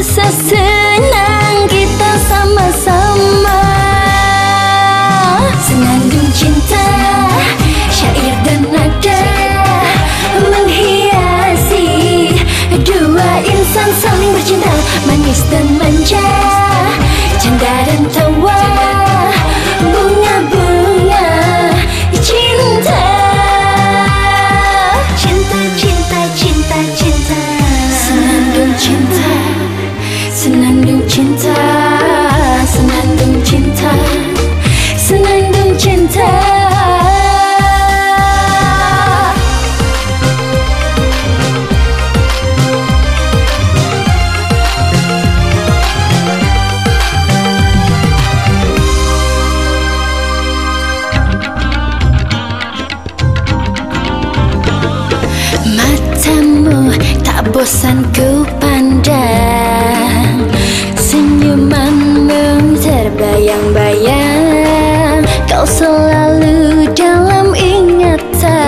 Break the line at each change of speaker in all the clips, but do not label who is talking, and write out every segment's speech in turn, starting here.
senang kita sama-sama. Senandung cinta Syair dan nada Menghiasi Dua insan saling bercinta Manis dan bosan ku pandang Senyumanmu terbayang-bayang. Kau selalu dalam ingatan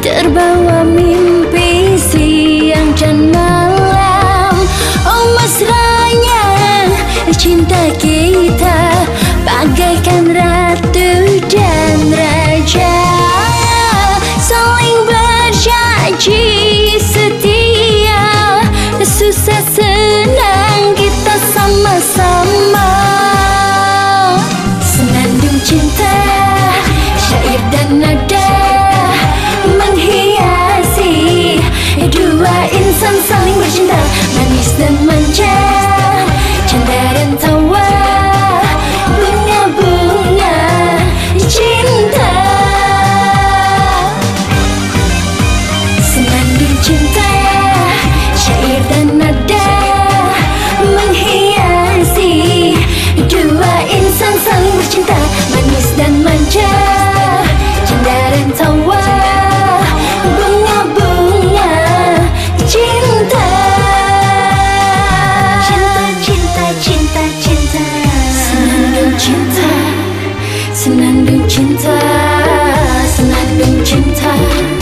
Terbawa mimpi siang dan malam. Oh mesranya cinta kita Bagaikan ratu Mình Senandung cinta Senandung cinta